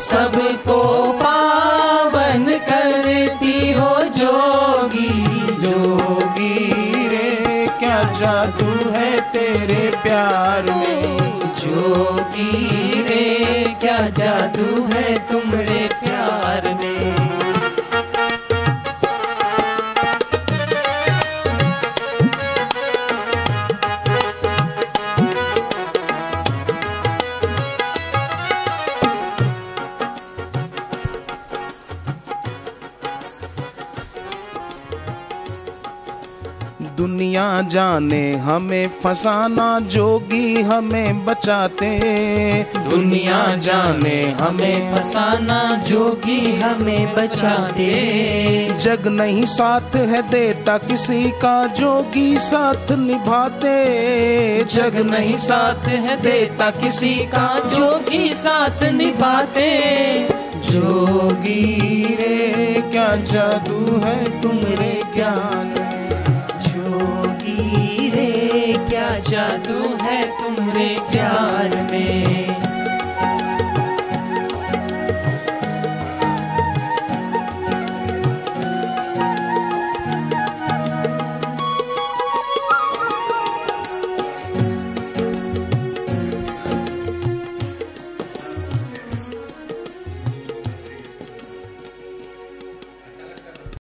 सबको पावन करती हो जोगी। जोगी रे क्या जादू है तेरे प्यार में? जोगी रे क्या जादू है तुम्हारे दुनिया जाने, हमें फसाना जोगी हमें बचाते। दुनिया जाने, हमें फसाना जोगी हमें बचाते। जग नहीं साथ है देता किसी का, जोगी साथ निभाते। जग नहीं साथ है देता किसी का, जोगी साथ निभाते। जोगी रे, क्या जादू है तुम्हारे तुम्हारे प्यार में।